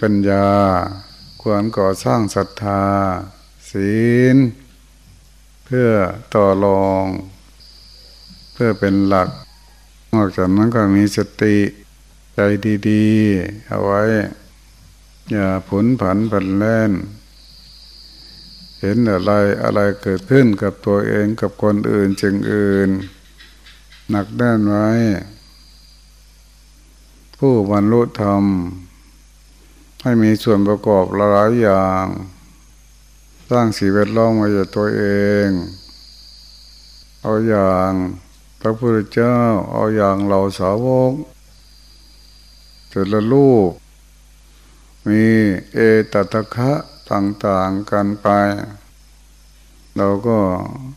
ปัญญา ควรก่อสร้างศรัทธา ศีล เพื่อต่อรอง เพื่อเป็นหลัก นอกจากนั้นก็มีสติใจดีๆ เอาไว้ อย่าผุนผันผันแล่น เห็นอะไรอะไรเกิดขึ้นกับตัวเองกับคนอื่นจึงอื่น หนักแน่นไว้ ผู้บรรลุธรรม ให้มีส่วนประกอบหลายอย่าง สร้างสีเวทล้อมมาจากตัวเอง เอาอย่างพระพุทธเจ้า เอาอย่างเราสาวกแต่ละลูกมีเอตตะคะต่างๆกันไป เราก็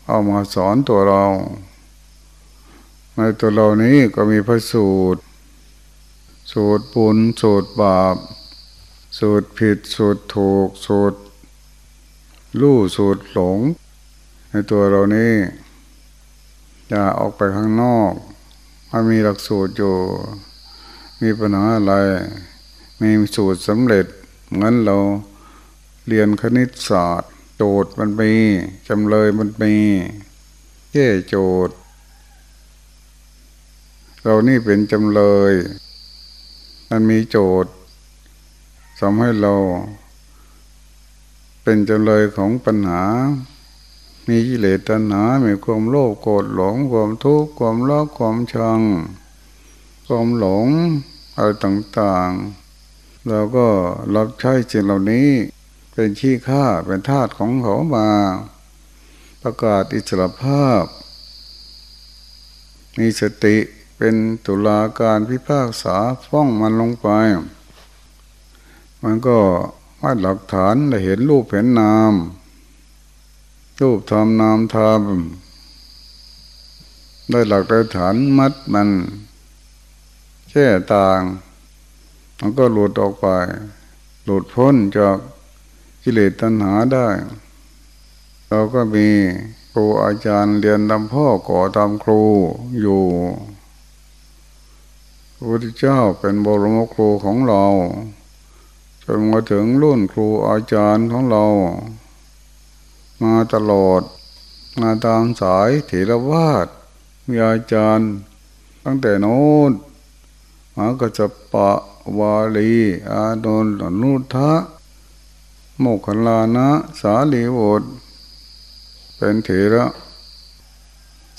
เอามาสอนตัวเรา ในตัวเรานี้ก็มีพระสูตร สูตรปุญสูตรบาป สูตรผิดสูตรถูกสูตรลู่สูตรหลง ในตัวเรานี้อย่าออกไปข้างนอกมันมีหลักสูตรอยู่ มีปัญหาอะไร มีสูตรสำเร็จงั้นเราเรียนคณิตศาสตร์ โจทย์มันมีจำเลยมันมีแก้โจทย์ เรานี่เป็นจำเลย มันมีโจทย์ ทำให้เรา เป็นจำเลยของปัญหา มีกิเลสตัณหา มีความโลภโกรธหลงความทุกข์ความรักความชัง ความหลงอะไรต่างๆ เราก็รับใช้สิ่งเหล่านี้เป็นขี้ข้าเป็นทาสของเขามา ประกาศอิสรภาพ มีสติเป็นตุลาการพิพากษาฟ้องมันลงไป มันก็วัดหลักฐานได้เห็นรูปเห็นนาม รูปทำนามทำได้หลักฐานมัดมันแค่ต่าง มันก็หลุดออกไป หลุดพ้นจากกิเลสตัณหาได้ เราก็มีครูอาจารย์เรียนตามพ่อก่อตามครูอยู่พระพุทธเจ้าเป็นบรมครูของเรา จนมาถึงรุ่นครูอาจารย์ของเรา มาตลอด มาตามสายเถรวาทมีอาจารย์ ตั้งแต่โน้นมาก็จะปะวาลีอาโดนนุทะโมกขลานะ สาลีโวดเป็นเถระ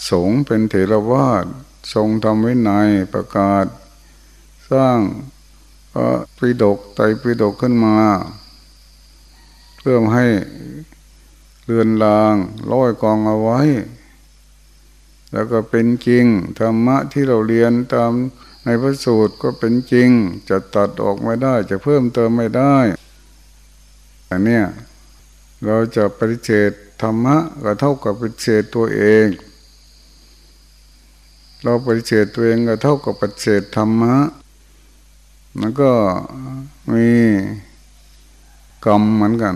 สงเป็นเถรวาททรงทำไวินัยประกาศ สร้าง พระปิดกไตปิดกขึ้นมา เพื่อให้เรือนรางร้อยกองเอาไว้ แล้วก็เป็นจริงธรรมะที่เราเรียนตามในพระสูตรก็เป็นจริง จะตัดออกไม่ได้จะเพิ่มเติมไม่ได้อันเนี้ยเราจะปฏิเสธธรรมะก็เท่ากับปฏิเสธตัวเอง เราปฏิเสธตัวเองก็เท่ากับปฏิเสธธรรมะ มันก็มีกรรมเหมือนกัน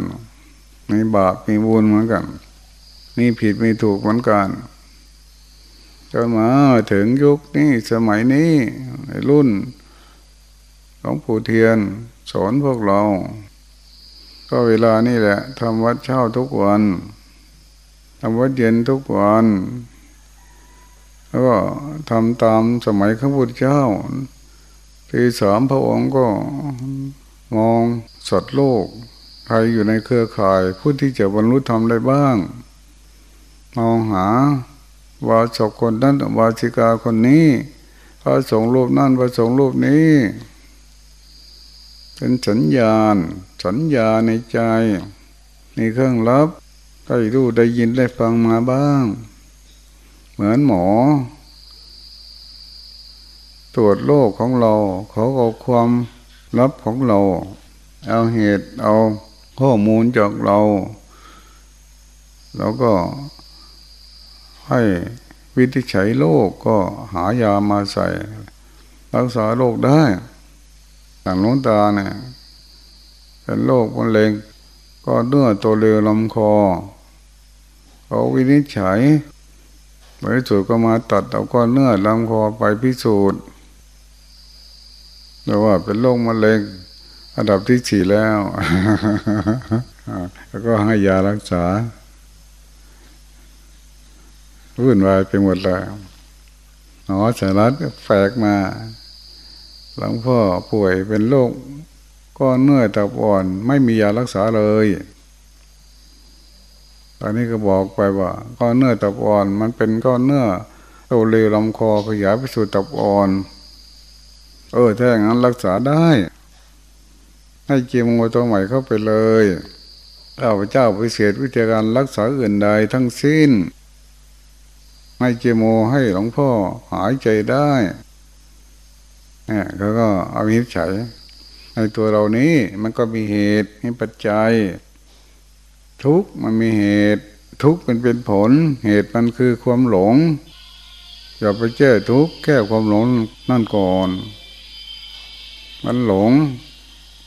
มีบาปมีบุญเหมือนกัน มีผิดมีถูกเหมือนกันจนมาถึงยุคนี้สมัยนี้รุ่นของปู่เทียนสอนพวกเรา ก็เวลานี่แหละทำวัดเช้าทุกวันทำวัดเย็นทุกวัน แล้วก็ทำตามสมัยข้าพุทธเจ้า ที่สามพระองค์ก็มองสัตว์โลกใครอยู่ในเครือข่ายผู้ที่จะบรรลุธรรมได้บ้าง มองหาวาสกคนนั้นวาสิกาคนนี้พระสงฆ์รูปนั่นพระสงฆ์รูปนี้ เป็นสัญญาณ สัญญาในใจในเครื่องรับได้รู้ได้ยินได้ฟังมาบ้าง เหมือนหมอ ตรวจโรคของเรา เขาเอาความลับของเรา เอาเหตุเอาข้อมูลจากเรา แล้วก็ให้วิธีใช้โรคกก็หายามาใส่ รักษาโรคได้ต่น้องตาเนี่ยเป็นโรคมะเร็งก็เนื้อตัวเรือลำคอเขาวินิจฉัยบริสุทธิ์ก็มาตัดเอาก้อนเนื้อลำคอไปพิสูจน์ แต่ว่าเป็นโรคมะเร็งอันดับที่สี่แล้วแล้วก็ให้ยารักษาวุ่นวายไปหมดแล้วหมอสารัตแฝกมา หลังพ่อป่วยเป็นโรคก้อนเนื้อตับอ่อน ไม่มียารักษาเลย ตอนนี้ก็บอกไปว่าก้อนเนื้อตับอ่อน มันเป็นก้อนเนื้อโตเร็วลำคอขยายไปสู่ตับอ่อน เออถ้าอย่างนั้นรักษาได้ ให้เกียมโมตัวใหม่เข้าไปเลยข้าพเจ้าพิเศษวิธีการรักษาอื่นใดทั้งสิ้น ให้เจโมให้หลวงพ่อหายใจได้เนี่ยเขาก็เอาวิจัยในตัวเรานี้มันก็มีเหตุมีปัจจัย ทุกมันมีเหตุทุกเป็นเป็นผล เหตุมันคือความหลง อย่าไปแก้ทุกแก้ความหลงนั่นก่อน มันหลง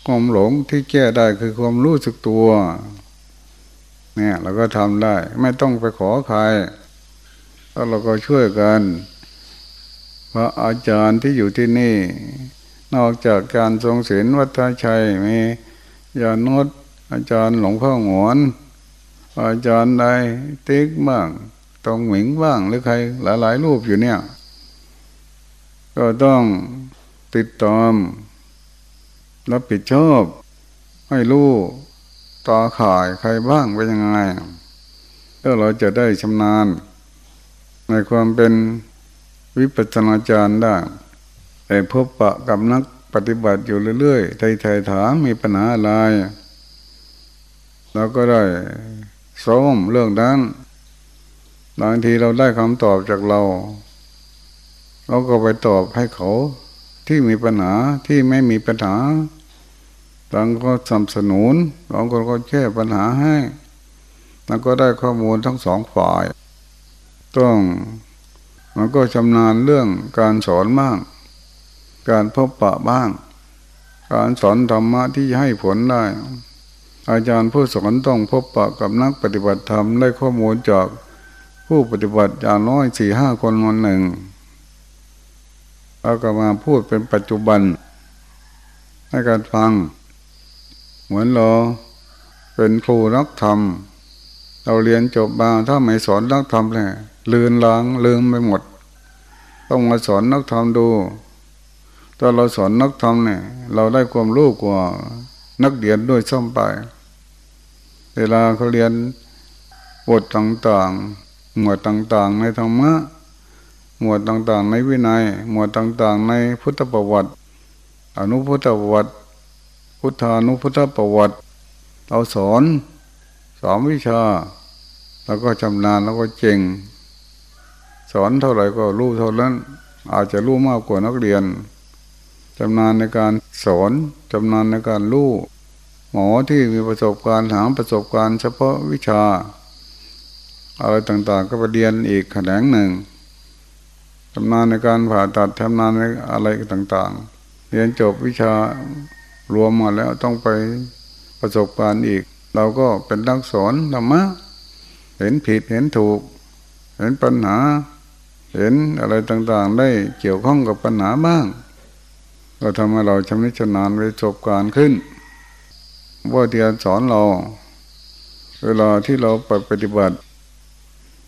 ความหลงที่แก้ได้คือความรู้สึกตัว เนี่ยเราก็ทำได้ ไม่ต้องไปขอใครแล้วเราก็ช่วยกันพระอาจารย์ที่อยู่ที่นี่ นอกจากการทรงศีลวัฒชัยมียานดอาจารย์หลวงพ่อหงวน อาจารย์ใดติ๊กบ้างตรงหมิงบ้างหรือใครหลายๆรูปอยู่เนี่ย ก็ต้องติดตาม รับผิดชอบ ให้รู้ต่อข่ายใครบ้างเป็นยังไงแล้วเราจะได้ชำนาญ ในความเป็นวิปัสสนาจารย์ได้แต่พบปะกับนักปฏิบัติอยู่เรื่อยๆไทยๆถามมีปัญหาอะไรเราก็ได้ซ้อมเรื่องนั้นบางทีเราได้คำตอบจากเรา เราก็ไปตอบให้เขา ที่มีปัญหาที่ไม่มีปัญหาบางก็สนับสนุนบางคนก็แก้ปัญหาให้แล้วก็ได้ข้อมูลทั้งสองฝ่าย ต้องมันก็ชำนาญเรื่องการสอนบ้าง การพบปะบ้าง การสอนธรรมะที่ให้ผลได้ อาจารย์ผู้สอนต้องพบปะกับนักปฏิบัติธรรมได้ข้อมูลจากผู้ปฏิบัติอย่างน้อยสี่ห้าคนวันหนึ่ง แล้วก็มาพูดเป็นปัจจุบัน ให้การฟัง เหมือนเราเป็นครูนักธรรม เราเรียนจบมาถ้าไม่สอนนักธรรมเลยลืนล้างลืมไปหมด ต้องมาสอนนักธรรมดูตอนเราสอนนักธรรมเนี่ย เราได้ความรู้กว่านักเรียนด้วยซ้ำไป เวลาเขาเรียนบทต่างๆ หมวดต่างๆ ในธรรมะ หมวดต่างๆ ในวินัย หมวดต่างๆ ในพุทธประวัติ อนุพุทธประวัติ พุทธานุพุทธประวัติ เราสอนสอนวิชา แล้วก็ชำนาญแล้วก็เจงสอนเท่าไหร่ก็รู้เท่านั้น อาจจะรู้มากกว่านักเรียนจำนานในการสอนจำนานในการรู้หมอที่มีประสบการณ์หาประสบการณ์เฉพาะวิชา อะไรต่างๆ ก็ไปเรียนอีกแขนงหนึ่ง ชำนาญในการผ่าตัดชำนาญในอะไรต่าง ๆ เรียนจบวิชารวมมาแล้วต้องไปประสบการณ์อีก เราก็เป็นนักสอนธรรมะเห็นผิดเห็นถูก เห็นปัญหา เห็นอะไรต่างๆ ได้เกี่ยวข้องกับปัญหาบ้างก็ทำให้เราชำนิชำนาญไปจบการขึ้นว่าเทียนสอนเรา เวลาที่เราไปปฏิบัติ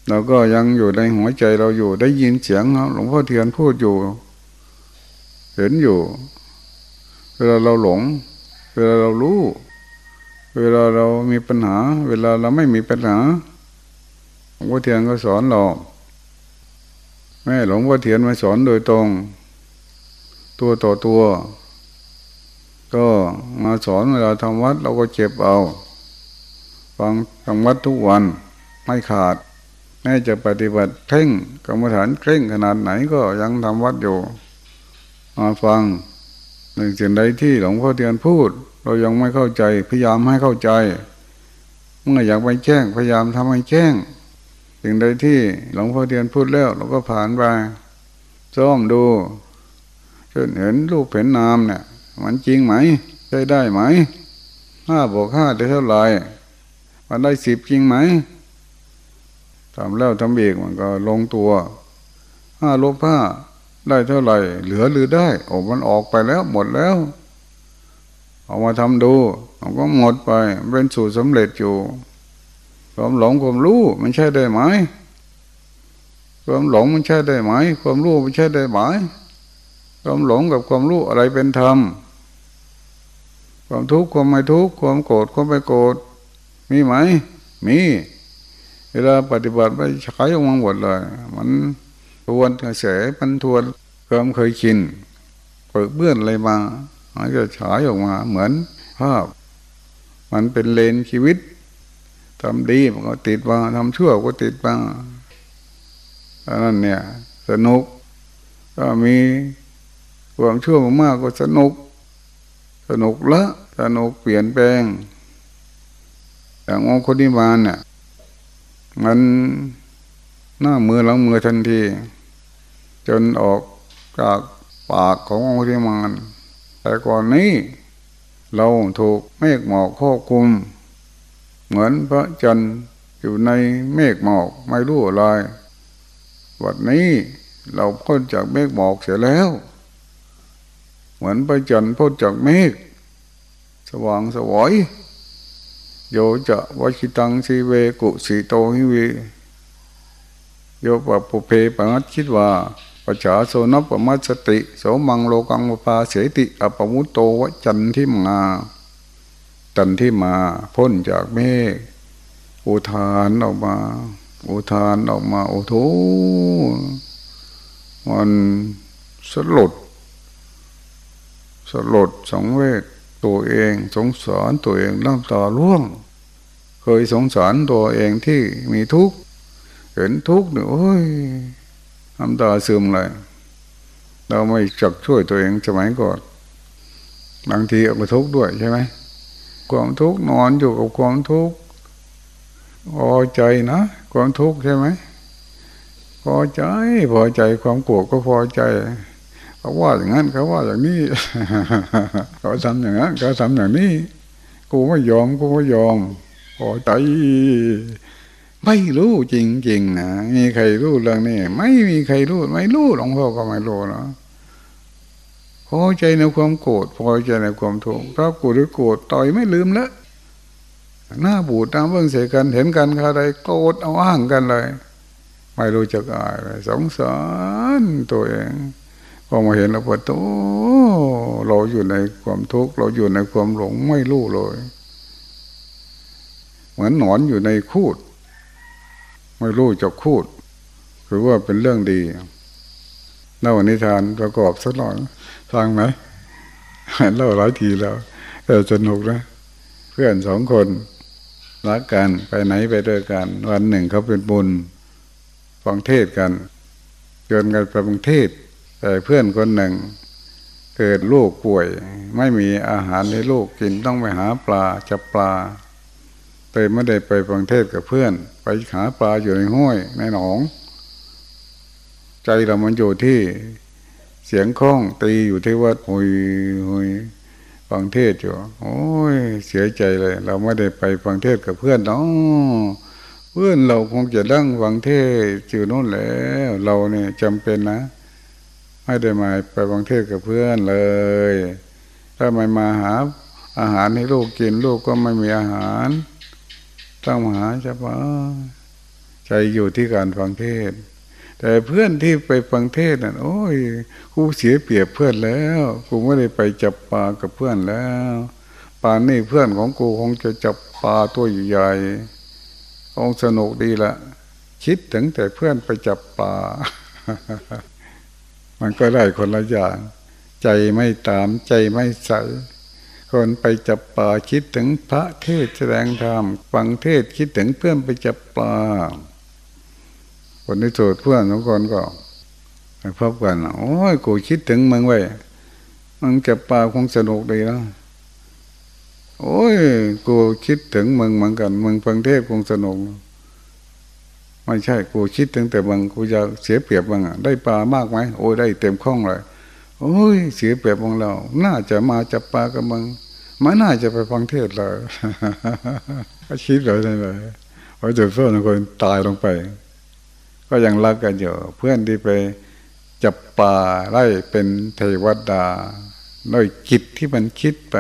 เราก็ยังอยู่ในหัวใจเราอยู่ได้ยินเสียงหลวงพ่อเทียนพูดอยู่ เห็นอยู่ เวลาเราหลง เวลาเรารู้ เวลาเรามีปัญหา เวลาเราไม่มีปัญหาหลวงพ่อเทียนก็สอนเราแม่หลวงพ่อเทียนมาสอนโดยตรง ตัวต่อตัว ก็มาสอนเวลาทำวัดเราก็เจ็บเอา ฟังทำวัดทุกวันไม่ขาด แม้จะปฏิบัติเคร่งกรรมฐานเคร่งขนาดไหนก็ยังทำวัดอยู่มาฟังหนึ่งสิ่งใดที่หลวงพ่อเทียนพูด เรายังไม่เข้าใจพยายามให้เข้าใจ เมื่ออยากไปแจ้งพยายามทำให้แจ้งสิ่งใดที่หลวงพ่อเทียนพูดแล้ว เราก็ผ่านไปซ้อมดูจนเห็นรูปเห็นนามเนี่ย มันจริงไหมใช้ได้ไหมห้าบวกห้าได้เท่าไหร่มันได้สิบจริงไหม ทำแล้วทำอีกมันก็ลงตัวห้าลบห้าได้เท่าไหร่ เหลือหรือได้โอ้มันออกไปแล้วหมดแล้วเอามาทำดูมันก็หมดไปเป็นสูตรสำเร็จอยู่ความหลงความรู้มันใช่ได้ไหมความหลงมันใช่ได้ไหม ความรู้มันใช่ได้ไหมความหลงกับความรู้อะไรเป็นธรรม ความทุกข์ความไม่ทุกข์ความโกรธความไม่โกรธมีไหม มี เวลาปฏิบัติไปใช้ออกมาหมดเลย มันทวนกระแสมันทวนความเคยชินเปิดเบื้อนอะไรมามันจะฉายออกมาเหมือนภาพ มันเป็นเลนชีวิตทำดีมันก็ติดมาทำชั่วก็ติดมาอันนั้นเนี่ย สนุก ก็มีความชั่วมากก็สนุก สนุกละ สนุกเปลี่ยนแปลงอย่างองคุณิมานเนี่ย มันหน้ามือหลังมือทันที จนออกจากปากขององคุณิมานแต่ก่อนนี้ เราถูกเมฆหมอกควบคุม เหมือนพระจันทร์อยู่ในเมฆหมอกไม่รู้อะไรวันนี้เราพ้นจากเมฆหมอกเสียแล้ว เหมือนพระจันทร์พ้นจากเมฆสว่างสวย โยจะวชิตังสีเวกุสีโตหิวีโยปะปุเพปังคิดว่าปัจฉาโสนปมัสติโสมังโลกังวปาเสติอปมุตโตวจันทิมาจันที่มาพ้นจากเมฆอุทานออกมา อุทานออกมาโอ้โถมันสลด สลดสองเวท ตัวเอง สงสารตัวเองน้ำตาร่วง เคยสงสารตัวเองที่มีทุกข์เห็นทุกข์เนี่ยโอ้ยน้ำตาซึมเลยเราไม่จักช่วยตัวเองสมัยก่อนบางทีเอาไปทุกข์ด้วยใช่ไหมความทุกข์นอนอยู่กับความทุกข์พอใจนะความทุกข์ใช่ไหมพอใจพอใจความโกรธก็พอใจ เขาว่าอย่างนั้นเขาว่าอย่างนี้เขาทำอย่างนั้นเขาทำอย่างนี้ กูไม่ยอมกูไม่ยอมพอใจไม่รู้จริงๆนะมีใครรู้เรื่องนี้ไม่มีใครรู้ไม่รู้หลวงพ่อก็ไม่รู้นะพอใจในความโกรธพอใจในความทุกข์ถ้าโกรธหรือโกรธต่อยไม่ลืมแล้วหน้าบูดตามเบื้องเสียกันเห็นกันใคาใดโกรธเอาอ้างกันเลย ไม่รู้จักอายเลยสงสารตัวเอง พอมาเห็นแล้วว่าโตเราอยู่ในความทุกข์เราอยู่ในความหลงไม่รู้เลย เหมือนหนอนอยู่ในคูด ไม่รู้จะคูดหรือว่าเป็นเรื่องดีเล่านิทานประกอบสักหน่อยฟังไหมเล่าหลายทีแล้วแต่สนุกนะ เพื่อนสองคนรักกันไปไหนไปด้วยกัน วันหนึ่งเขาเป็นบุญฟังเทศกันเกินกันไปฟังเทศ แต่เพื่อนคนหนึ่ง เกิดลูกป่วย ไม่มีอาหารให้ลูกกินต้องไปหาปลาจับปลาเลยไม่ได้ไปฟังเทศกับเพื่อน ไปหาปลาอยู่ในห้วยในหนอง ใจเรามันอยู่ที่เสียงคล้องตีอยู่ที่วัดหุยหุยฟังเทศอยู่โอ้ยเสียใจเลย เราไม่ได้ไปฟังเทศกับเพื่อนเนาะเพื่อนเราคงจะดั้งฟังเทศอยู่โน่นแล้ว เราเนี่ยจำเป็นนะ ไม่ได้มาไปบางเทศกับเพื่อนเลย ถ้าไม่มาหาอาหารให้ลูกกินลูกก็ไม่มีอาหาร ต้องมาหาเฉพาะใจอยู่ที่การฟังเทศ แต่เพื่อนที่ไปฟังเทศนั่นโอ้ยกูเสียเปรียบเพื่อนแล้วกูไม่ได้ไปจับปลากับเพื่อนแล้วป่านนี้เพื่อนของกูคงจะจับปลาตัวใหญ่คงสนุกดีละคิดถึงแต่เพื่อนไปจับปลา มันก็ได้คนละอย่าง ใจไม่ตามใจไม่ใส คนไปจับปลาคิดถึงพระเทศแสดงธรรมฟังเทศคิดถึงเพื่อนไปจับปลาคนที่สุดเพื่อนทุกคนก็ไปพบกันโอ้ยกูคิดถึงมึงไว้มึงจับปลาคงสนุกดีนะโอ้ยกูคิดถึงมึงเหมือนกัน มึงฟังเทศคงสนุก ไม่ใช่กูคิดถึงแต่บางกูจะเสียเปรียบบางอะได้ปลามากไหมโอ้ยได้เต็มคล้องเลยโอ้ยเสียเปรียบบางเรา น่าจะมาจับปลากับมึงไม่น่าจะไปฟังเทศเลยก็คิดเลยเลยพอเจอเพื่อนคนตายลงไป ก็ยังรักกันอยู่เพื่อนที่ไปจับปลาไล่เป็นเทวดาด้วยจิตที่มันคิดไป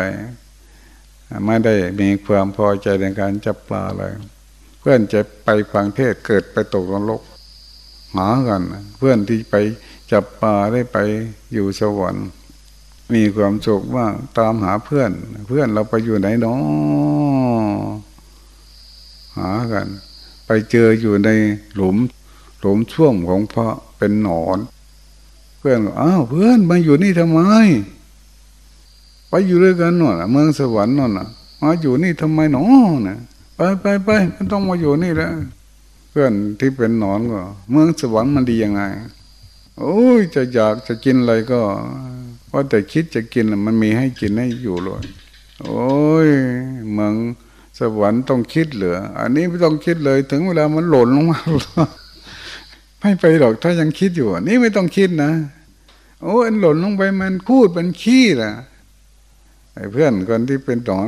ไม่ได้มีความพอใจในการจับปลาเลย พื่อนจะไปฟังเทศเกิดไปตกนรกหากัน เพื่อนที่ไปจับปลาได้ไปอยู่สวรรค์ มีความสุขว่าตามหาเพื่อน เพื่อนเราไปอยู่ไหนเนาะหากัน ไปเจออยู่ในหลุม หลุมช่วงของพระเป็นหนอน เพื่อนอ้าวเพื่อนมาอยู่นี่ทำไม ไปอยู่ด้วยกันหน่อยเมืองสวรรค์น่ะมาอยู่นี่ทำไมหนอนะ ไปไปไปไม่ต้องมาอยู่นี่แล้วเพื่อนที่เป็นหนอนก็ เมืองสวรรค์มันดียังไงโอ้ยจะอยากจะกินอะไรก็ว่าแต่คิดจะกินมันมีให้กินให้อยู่เลยโอ้ยเมืองสวรรค์ต้องคิดเหลือ อันนี้ไม่ต้องคิดเลย ถึงเวลามันหล่นลงมาไม่ไปหรอกถ้ายังคิดอยู่นี่ไม่ต้องคิดนะโอ้อันหล่นลงไปมันคูดมันขี้ล่ะไอ้เพื่อนคนที่เป็นหนอน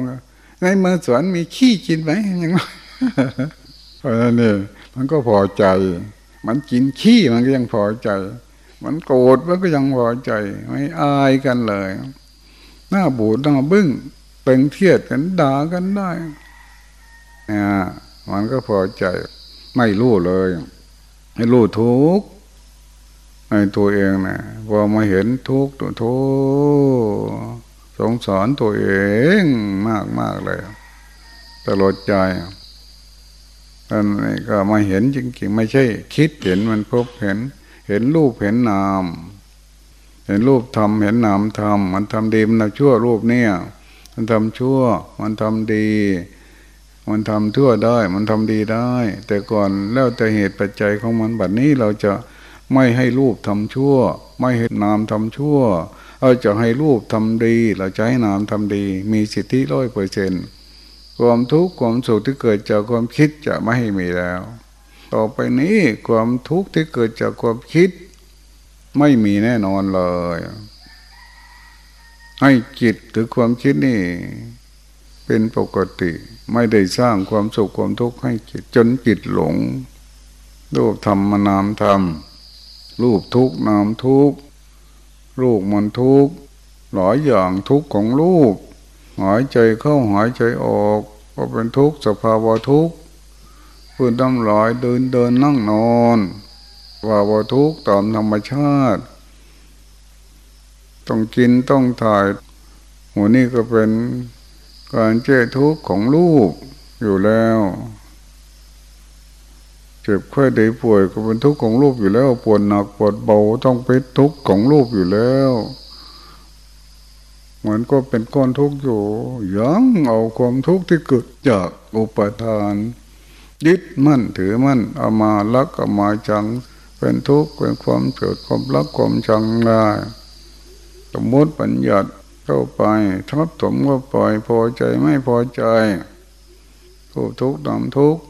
ในเมืองสวรรค์มีขี้กินไหมยังเพราะนั้นเนี่ยมันก็พอใจ มันกินขี้มันก็ยังพอใจ มันโกรธมันก็ยังพอใจ ไม่อายกันเลย หน้าบูดหน้าบึ้งเป็นเทียดกันด่ากันได้นี่ยมันก็พอใจ ไม่รู้เลยให้รู้ทุกในตัวเองนะพอมาเห็นทุกตัวทุก สงสารตัวเองมากมากเลยตลอดใจอันนี้ก็มาเห็นจริงๆ ไม่ใช่ คิดเห็นมันพบเห็น เห็นรูปเห็นนาม เห็นรูปทำเห็นนามทำมันทำดีมันทำชั่วรูปเนี่ย มันทำชั่ว มันทำดี มันทำชั่วได้ มันทำดีได้ แต่ก่อนแล้วแต่เหตุปัจจัยของมันบัดนี้เราจะไม่ให้รูปทำชั่ว ไม่ให้นามทำชั่ว เราจะให้รูปทำดี เราจะให้นามทำดี มีสิทธิร้อยเปอร์เซ็นความทุกข์ความสุขที่เกิดจากความคิดจะไม่ให้มีแล้ว ต่อไปนี้ความทุกข์ที่เกิดจากความคิด ไม่มีแน่นอนเลย ให้จิตหรือความคิดนี่ เป็นปกติ ไม่ได้สร้างความสุขความทุกข์ให้จิตจนจิตหลงรูปธรรมนามธรรมรูปทุกนามทุก ลูกมันทุกหลายอย่างทุกของลูกหายใจเข้าหายใจออก ก็เป็นทุกสภาวะทุกพื้นดำลอยเดินเดินนั่งนอนว่าว่าทุกตามธรรมชาติ ต้องกินต้องถ่ายหัวนี่ก็เป็นการเจ้ทุกข์ของลูกอยู่แล้ว จ็บไข้ได้ป่วยก็เป็นทุกข์ของรูปอยู่แล้ว ปวดหนักปวดเบาต้องเป็นทุกข์ของรูปอยู่แล้ว เหมือนก็เป็นก้อนทุกข์อยู่ยังเอาความทุกข์ที่เกิดจากอุปทาน ยึดมั่นถือมั่นเอามาลักเอามาจัง เป็นทุกข์เป็นความเกิดความรักความชังได้สมมติปัญญาเข้าไปทับถมก็ปล่อยพอใจไม่พอใจทุกทุกข์นำทุกข์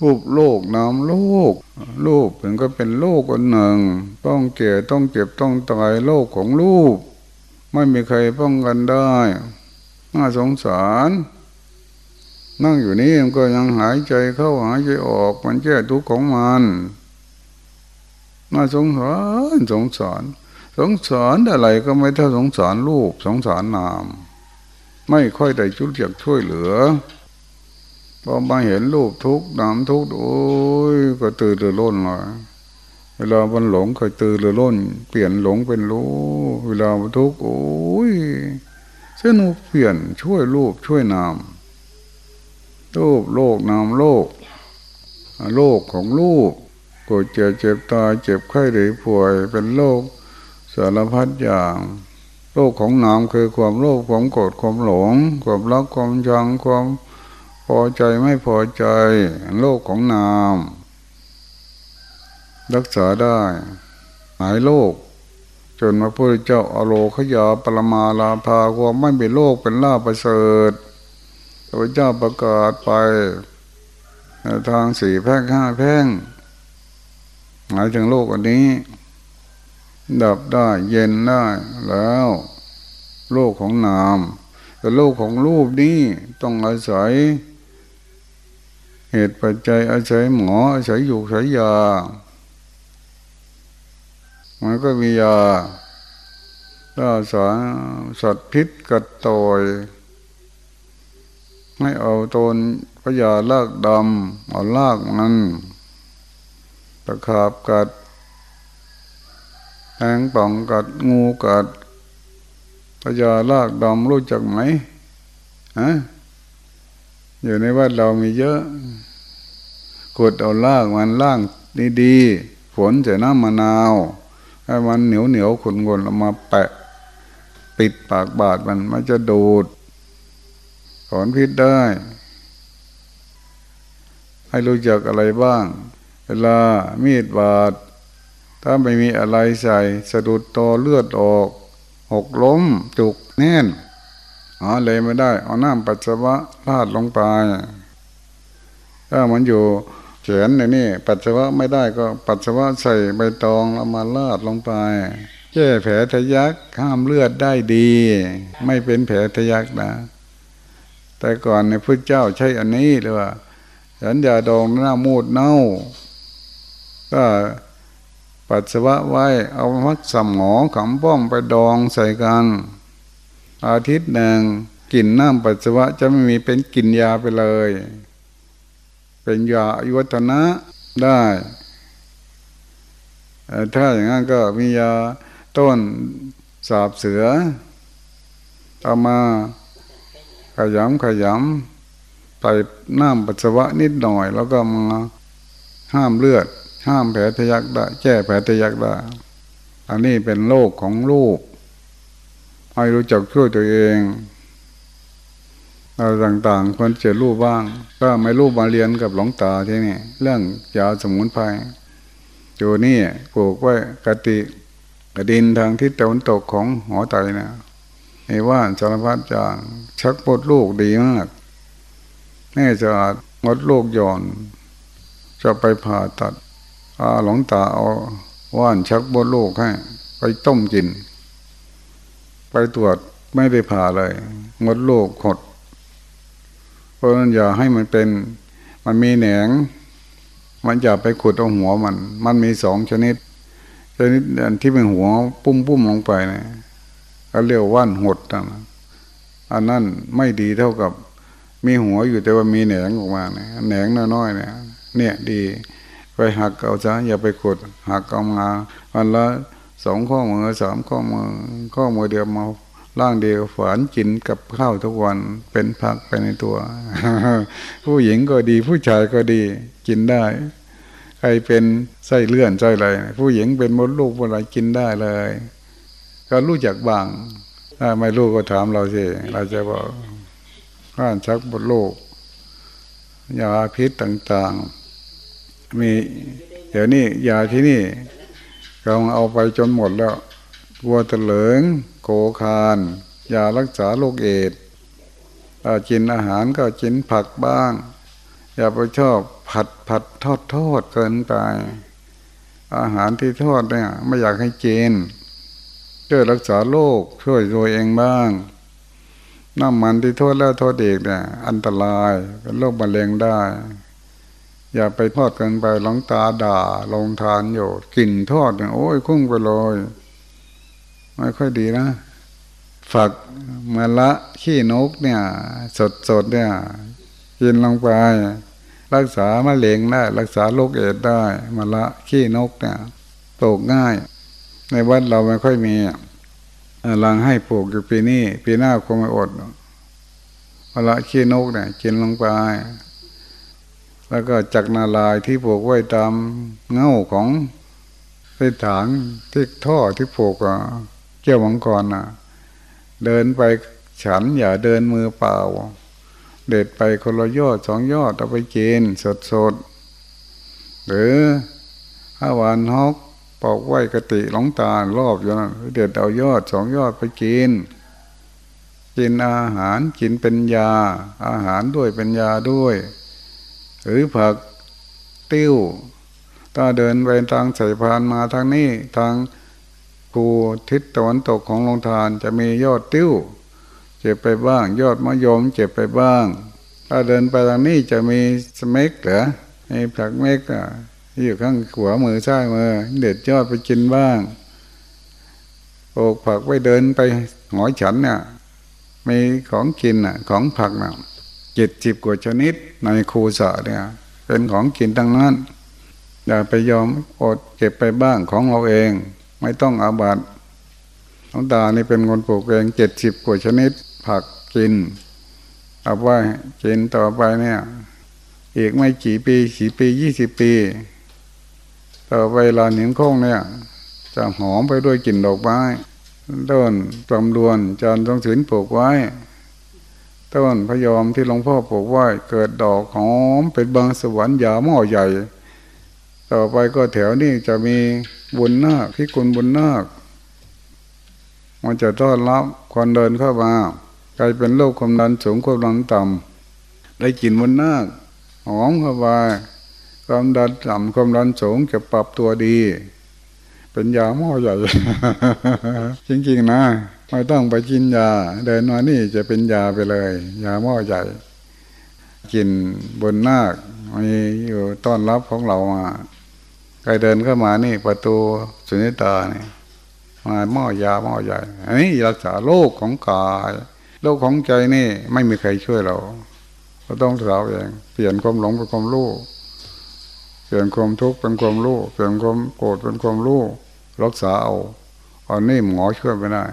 รูปโลกนามโลกโลกเป็นก็เป็นโลกอันหนึ่ง ต้องเก่ต้องเจ็บต้องตายโลกของลูกไม่มีใครป้องกันได้น่าสงสาร นั่งอยู่นี่มันก็ยังหายใจเข้าหายใจออกมันแก้ทุกข์ของมันน่าสงสารสงสาร สงสารอะไรก็ไม่เท่าสงสารลูกสงสารนาม ไม่ค่อยได้ชุดอยากช่วยเหลือ พอมาเห็นรูปทุกนามทุกโอ้ยก็ตื่นเรือล้นเลยเวลาวันหลงเคยตื่นรือล้น เปลี่ยนหลงเป็นรู้ เวลาทุกโอ้ยเส้นุกเปลี่ยนช่วยรูปช่วยนามรูปโลกนามโลก โลกของลูกปวดเจ็บเจ็บตายเจ็บไข้หรือป่วยเป็นโรคสารพัดอย่างโลกของนามคือความโลภความโกรธความหลง ความรักความชังความ พอใจไม่พอใจ โลกของนาม รักษาได้ หายโลก จนมาพระเจ้าอโลขยาปรมาลาภาความไม่เป็นโลกเป็นลาประเสริฐพระเจ้าประกาศไปทางสี่แพ่งห้าแพ่งหมายถึงโลกอันนี้ ดับได้เย็นได้แล้ว โลกของนาม แต่โลกของรูปนี้ต้องอาศัย เหตุปัจจัยอาศัยหมออาศัยอยู่อาศัยยา มันก็มียาถ้าสารสัตว์พิษกัดต่อยไม่เอาตนพยาลากดำเอาลากมันตะขาบกัดแหงป่องกัดงูกัดพยาลากดำรู้จักไหมฮะอยู่ในวัดเรามีเยอะ กดเอาลากมันล่างดีๆฝนใส่น้ำมะนาวให้มันเหนียวเหนียวขุนๆนเอามาแปะ ปิดปากบาดมันมันจะดูดถอนพิษได้ ให้รู้จักอะไรบ้าง เวลามีดบาด ถ้าไม่มีอะไรใส่สะดุดตอเลือดออก หกล้มจุกแน่นอ๋อเลยไม่ได้ เอาน้ำปัสสาวะลาดลงไป ถ้ามันอยู่ เขียนในนี่ปัสสาวะไม่ได้ก็ปัสสาวะใส่ใบตองแล้วมาลาดลงไปแก้แผลทะยักข้ามเลือดได้ดี ไม่เป็นแผลทะยักนะ แต่ก่อนในพระเจ้าใช้อันนี้เลยว่าฉันยาดองหน้ามูดเน่า ก็ปัสสาวะไว้เอามัดสมหมอขำป้อมไปดองใส่กัน อาทิตย์หนึ่งกลิ่นน้ำปัสสาวะจะไม่มีเป็นกลิ่นยาไปเลย เป็นยาอายุวัฒนะได้ถ้าอย่างนั้นก็มียาต้นสาบเสือเอามาขยำขยำใส่น้ำปัสสาวะนิดหน่อย แล้วก็มาห้ามเลือด ห้ามแผลทะยักได้แก้แผลทะยักได้อันนี้เป็นโรคของลูกให้รู้จักช่วยตัวเอง อะไรต่างๆคนจะรู้บ้าง ก็ไม่รู้มาเรียนกับหลวงตาที่นี่ เรื่องยาสมุนไพรอยู่นี่ปลูกไว้กติกระดินทางทิศตะวันตกของหอไตนะในว่านสารพัดจางชักปดลูกดีมากแน่จะงดลูกย่อน จะไปผ่าตัดอาหลวงตาเอาว่านชักบดลูกให้ ไปต้มกิน ไปตรวจไม่ได้ผ่าเลยงดลูกขด เพราะนั้นอย่าให้มันเป็น มันมีแหนง มันอย่าไปขุดเอาหัวมัน มันมีสองชนิด ชนิดอันที่เป็นหัวปุ้มปุ้มลงไปนะก็เรียกว่านหดนะอันนั้นไม่ดีเท่ากับ มีหัวอยู่แต่ว่ามีแหนงออกมานี่ยแหนงน้อยๆเนี่ยเนี่ยดีไปหักเอาซะอย่าไปขุดหักเอามาอันละสองข้อมือสามข้อมือข้อมือเดียวมา ล่างเดียวฝานกินกับข้าวทุกวันเป็นผักไปในตัว ผู้หญิงก็ดีผู้ชายก็ดีกินได้ ใครเป็นไส้เลื่อนไส้อะไรผู้หญิงเป็นมดลูกอะไรกินได้เลย ก็รู้จักบ้าง ถ้าไม่รู้ก็ถามเราสิเราจะบอกข้านชักบนโลกยาพิษต่างๆ มี เดี๋ยวนี้ยาที่นี่เราเอาไปจนหมดแล้ว วัวตะเหลิง โกคานยารักษาโรคเอดกินอาหารก็กินผักบ้าง อย่าไปชอบผัดผัดทอดทอดเกินไป อาหารที่ทอดเนี่ยไม่อยากให้กินช่วยรักษาโรคช่วยตัวเองบ้าง น้ำมันที่โทษแล้วโทษเด็กเนี่ยอันตรายเป็นโรคมะเร็งได้ อย่าไปทอดกันไปหลงตาด่าลงทานอยู่กลิ่นทอดเนี่ยโอ้ยคุ้งไปเลย ไม่ค่อยดีนะ ฝักมะละขี้นกเนี่ย สดสดเนี่ยกินลงไป รักษามะเร็งได้ รักษาโรคเอดได้มะละขี้นกเนี่ยปลูกง่าย ในวัดเราไม่ค่อยมีลังให้ปลูกอยู่ปีนี้ ปีหน้าคงไม่อดเวลาขี้นกเนี่ยกินลงไปแล้วก็จักนาลายที่ปลูกไว้ตามเง่าของที่ฐานที่ท่อที่ปลูก เกี่ยวมังกรนะเดินไปฉันอย่าเดินมือเปล่า เด็ดไปคนละยอดสองยอดเอาไปกินสดสดหรือห้าวานฮอกปอกไว้กติหลงตา รอบอยู่นั่นเด็ดเอายอดสองยอดไปกิน กินอาหารกินเป็นยา อาหารด้วยเป็นยาด้วย หรือผักติ้วถ้าเดินไปทางสายพานมาทางนี้ทาง กูทิศตะวันตกของลงทานจะมียอดติ้วเจ็บไปบ้าง ยอดมะยมเจ็บไปบ้าง ถ้าเดินไปทางนี้จะมีสเมกเหรอมีผักเมกอะอยู่ข้างขวามือซ้ายมือเด็ดยอดไปกินบ้างปลูกผักไว้เดินไปหอยฉันเนี่ยมีของกินอะ ของผักน่ะเจ็ดสิบกว่าชนิดในครูสะเนี่ย เป็นของกินทั้งนั้นอย่าไปยอมอดเก็บไปบ้างของเราเอง ไม่ต้องอาบัตน้องตานี่เป็นคนปลูกเองเจ็ดสิบกว่าชนิด ผักกิน เอาไว้กินต่อไปเนี่ย อีกไม่กี่ปีสี่ปียี่สิบปี ต่อไปลานหินโค้งเนี่ย จะหอมไปด้วยกลิ่นดอกไม้ต้นปลำดวนจานต้องถืนปลูกไว้ ต้นพยอมที่หลวงพ่อปลูกไว้ เกิดดอกหอมเป็นบางสวรรค์ยาหม้อใหญ่ ต่อไปก็แถวนี้จะมี บุญนาคพิกลบุญนาคมันจะต้อนรับคนเดินเข้ามาใครเป็นโรคความดันสูงความดันต่ำได้กินบุญนาคหอมเข้าไปความดันต่ำความดันสูงจะปรับตัวดี เป็นยาหม้อใหญ่ จริงๆนะไม่ต้องไปกินยา เดินมานี่จะเป็นยาไปเลย ยาหม้อใหญ่กินบนนาคมีอยู่ต้อนรับของเรามา ครเดินเข้ามานี่ประตูสุนิตานี่มาหม้อยาหม้อใหญ่อันนี้รักษาโรคของกายโรคของใจนี่ไม่มีใครช่วยเราเราต้องเราเองเปลี่ยนความหลงเป็นความรู้เปลี่ยนความทุกข์เป็นความรู้เปลี่ยนความโกรธเป็นความรู้รักษาเอาอันนี้หมอช่วยไม่ได้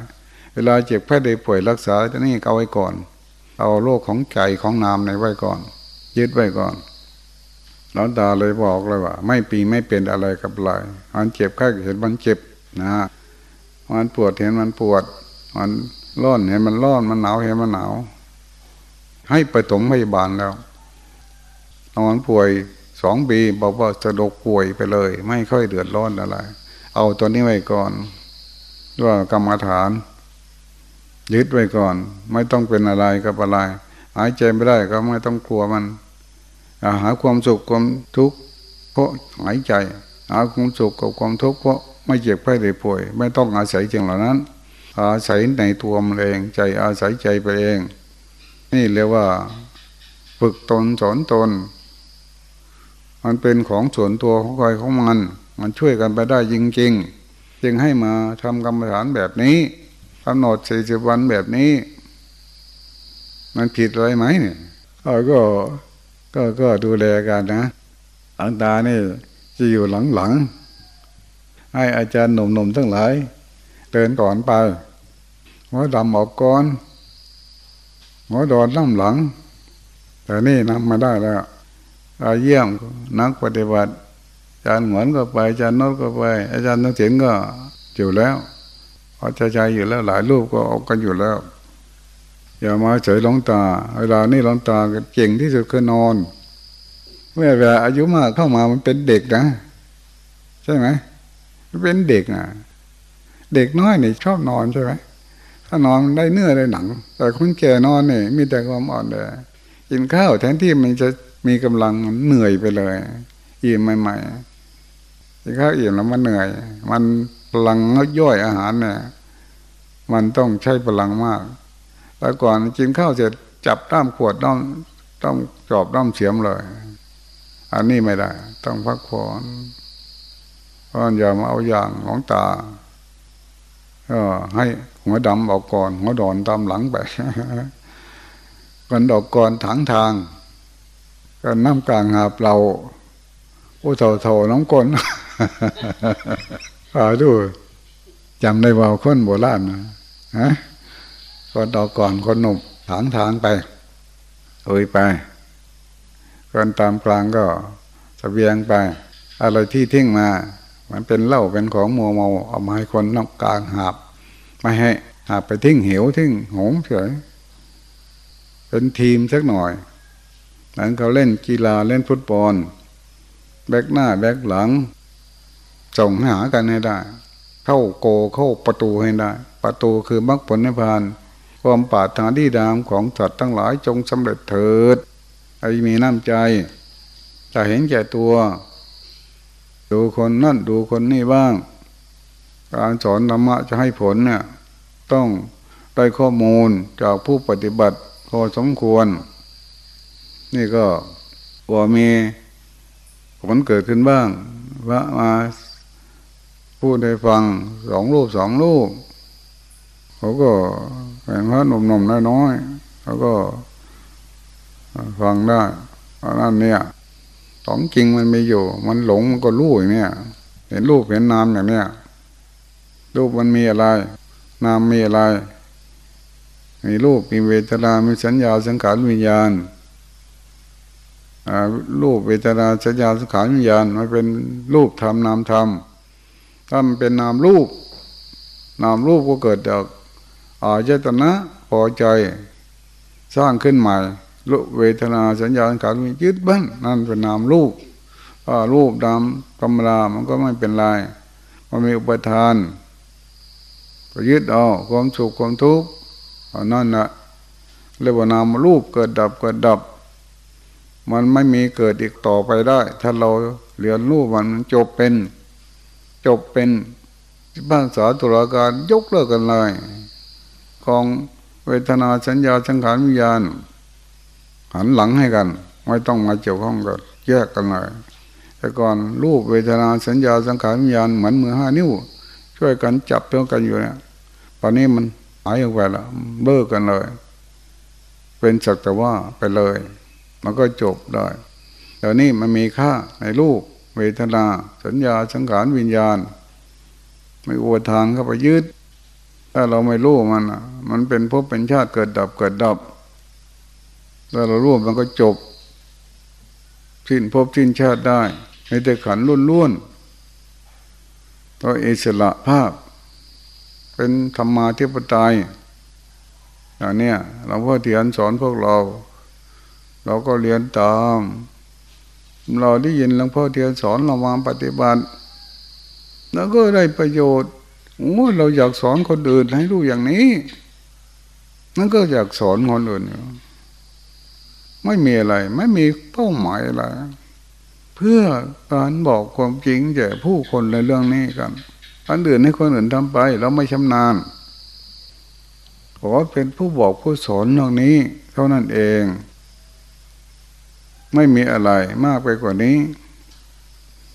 เวลาเจ็บแพ้ได้ป่วยรักษาจะนี่เอาไว้ก่อน เอาโรคของใจของนามในไว้ก่อน ยึดไว้ก่อน หลวงตาเลยบอกเลยว่า ไม่ปีไม่เป็นอะไรกับอะไรมันเจ็บแค่เห็นมันเจ็บนะมันปวดเห็นมันปวด มันร้อนเห็นมันร้อนมันหนาวเห็นมันหนาว ให้ไปถมพยาบาลแล้วนอนป่วยสองปีบอกว่าจะดกป่วยไปเลย ไม่ค่อยเดือดร้อนอะไร เอาตัวนี้ไว้ก่อนว่ากรรมฐาน ยึดไว้ก่อน ไม่ต้องเป็นอะไรกับอะไร หายใจไม่ได้ก็ไม่ต้องกลัวมัน หาความสุขความทุกข์เพราะหายใจ หาความสุขกับความทุกข์เพราะไม่เจ็บไข้ได้ป่วย ไม่ต้องอาศัยจึงเหล่านั้น อาศัยในตัวมันเองใจอาศัยใจไปเอง นี่เรียกว่า ฝึกตนสอนตน มันเป็นของส่วนตัวของใครของมัน มันช่วยกันไปได้จริงๆ จึงให้มาทำกรรมฐานแบบนี้กำหนดสี่สิบวันแบบนี้ มันผิดอะไรไหมเนี่ยก็ ก็ก็ดูแลกันนะอังตานี่จะอยู่หลังๆให้อาจารย์หนุ่มๆทั้งหลาย เดินก่อนไปหัวดำออกก่อนหัวดอนน้ำหลัง แต่นี่นำมาได้แล้วอาเยี่ยมนักปฏิบัติอาจารย์หวนก็ไปอาจารย์นนก็ไป อาจารย์ต้องเสียงก็อยู่แล้วอาจารย์ใจอยู่แล้วหลายรูปก็ออกกันอยู่แล้ว อย่ามาเฉยหลงตา เวลานี่หลงตาเก่งที่สุดคือนอนเมื่อเวลาอายุมากเข้ามามันเป็นเด็กนะ ใช่ไหมเป็นเด็กอะเด็กน้อยนี่ชอบนอนใช่ไหมถ้านอนได้เนื้อได้หนัง แต่คนแก่นอนนี่มีแต่ความอ่อนแอกินข้าวแทนที่มันจะมีกำลังเหนื่อยไปเลยอิ่มใหม่ๆที่ข้าวอิ่มแล้วมันเหนื่อย มันพลังย่อยอาหารเนี่ยมันต้องใช้พลังมาก แล้วก่อนกินข้าวเสร็จจับด้ามขวดต้องต้องจอบด้ามเสียมเลย อันนี้ไม่ได้ ต้องพักผ่อนเพราะอย่ามาเอาอย่างของตาก็ให้หัวดำออกก่อน หัวดอนตามหลังไปกันดอกก่อนถังทางก็น้ำกลางหาเปล่าโอ้เท่าๆน้องก้นอาดูจำได้ว่าคนโบราณนะฮะ คนต่อก่อนคนหนุ่มถางทางไปเอ้ยไป คนตามกลางก็สเสบียงไป อะไรที่ทิ้งมา มันเป็นเหล้าเป็นของมัวเมาเอามาให้คนนอกกลางหาบไม่ให้หาบไปทิ้งเหวทิ้งหงเฉยเป็นทีมสักหน่อยนั้นเขาเล่นกีฬาเล่นฟุตบอล แบกหน้าแบกหลังส่งหากันให้ได้ เข้าโกเข้าประตูให้ได้ ประตูคือมรรคผลนิพพาน ความปาถนาดีดามของสัตว์ทั้งหลายจงสำเร็จเถิดไอ้มีน้ำใจ จะเห็นแก่ตัว ดูคนนั่นดูคนนี่บ้าง การสอนธรรมะจะให้ผลเนี่ยต้องได้ข้อมูลจากผู้ปฏิบัติพอสมควร นี่ก็ว่ามีผลเกิดขึ้นบ้างว่ามาพูดให้ฟังสองรูปสองรูปเขาก็ เป็นพระหนุ่มๆน้อยๆเขาก็ฟังได้เพราะนั่นเนี่ยของจริงมันมีอยู่ มันหลงมันก็รู้อย่างเนี้ยเห็นรูปเห็นนามอย่างเนี้ยรูปมันมีอะไร นามมีอะไร มีรูปมีเวทนา มีสัญญาสังขารวิญญาณรูปเวทนาสัญญาสังขารวิญญาณมันเป็นรูปธรรมนามธรรมถ้ามันเป็นนามรูป นามรูปก็เกิดจาก อายตนะพอใจ สร้างขึ้นใหม่รูปเวทนาสัญญาสังขารมียึดบ้านนั่นเป็นนามรูปรูปนามธรรมดามันก็ไม่เป็นไรมันมีอุปทานก็ยึดเอาความสุขความทุกข์นั่นแหละเรียกว่านามรูปเกิดดับเกิดดับ มันไม่มีเกิดอีกต่อไปได้ ถ้าเราเรียนรู้มันจบเป็น จบเป็นบ้านสาตุลาการยกเลิกกันเลย ของเวทนาสัญญาสังขารวิญญาณ หันหลังให้กัน ไม่ต้องมาเกี่ยวข้องกันแยกกันเลยแต่ก่อนรูปเวทนาสัญญาสังขารวิญญาณเหมือนมือห้านิ้ว ช่วยกันจับเท่ากันอยู่เนี่ยตอนนี้มันหายออกไปแล้วเบิกกันเลย เป็นสักแต่ว่าไปเลย มันก็จบได้แต่นี้มันมีค่าในรูปเวทนา สัญญาสังขารวิญญาณ ไม่อวดทางเข้าไปยึด ถ้าเราไม่รู้มันมันเป็นภพเป็นชาติเกิดดับเกิดดับ ถ้าเรารู้มันก็จบ สิ้นภพสิ้นชาติได้ในแต่ขันล้วนล้วนตัวอิสระภาพ เป็นธรรมาธิปไตยอย่างนี้เราพ่อเทียนสอนพวกเรา เราก็เรียนตาม เราได้ยินหลวงพ่อเทียนสอนเรามาปฏิบัติ แล้วก็ได้ประโยชน์ โอ้เราอยากสอนคนอื่นให้รู้อย่างนี้ นั่นก็อยากสอนคนอื่นอยู่ไม่มีอะไร ไม่มีเป้าหมายอะไรเพื่อการบอกความจริงแก่ผู้คนในเรื่องนี้กันอันอื่นให้คนอื่นทำไป เราไม่ชำนาญขอเป็นผู้บอกผู้สอนเรื่องนี้ เท่านั้นเอง ไม่มีอะไรมากไปกว่านี้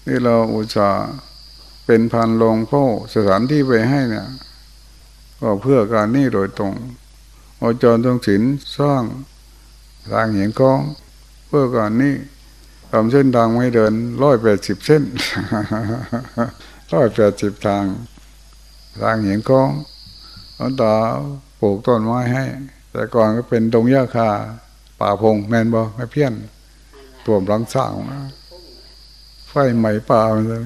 ที่เราอุตส่าห์ เป็นพันลงพ่อสถานที่ไปให้เนี่ย ก็เพื่อการนี้โดยตรงอาจารย์ตรงศิลสร้างทางเห็นกองเพื่อการนี้ทำเส้นทางไม่เดินร้อยแปดสิบเส้นร้อยแปดสิบทาง ทางเห็นกองอันตาปลูกต้นไม้ให้ แต่ก่อนก็เป็นดงหญ้าคา ป่าพงแมนบอไม่เพี้ยนตัวหลังสร้างไฟไหม้ป่าเลย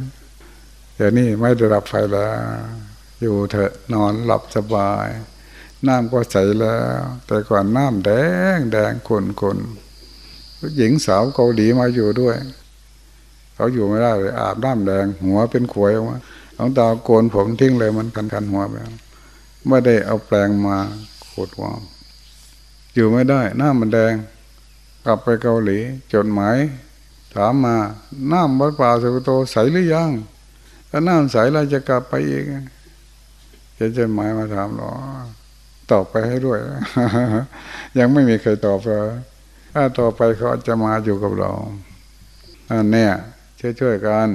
เดี๋ยวนี้ไม่ได้รับไฟแล้ว อยู่เถอะนอนหลับสบาย น้ำก็ใสแล้ว แต่ก่อนน้ำแดงแดงคนคนหญิงสาวเกาหลีมาอยู่ด้วย เขาอยู่ไม่ได้เลยอาบน้ำแดง หัวเป็นขวยออกมาหลวงตาโกนผมทิ้งเลยมันคันคันหัวไปไม่ได้เอาแปลงมาขดหัวอยู่ไม่ได้ น้ามันแดง กลับไปเกาหลี จดหมาย ถามมา น้ำวัดป่าสุโตใสหรือยัง ถ้าน้ำใสเราจะกลับไปอีกจะจดหมายมาถามหรอ ตอบไปให้ด้วย ยังไม่มีใครตอบเลยถ้าต่อไปเขาจะมาอยู่กับเราอันเนี้ช่วยๆกัน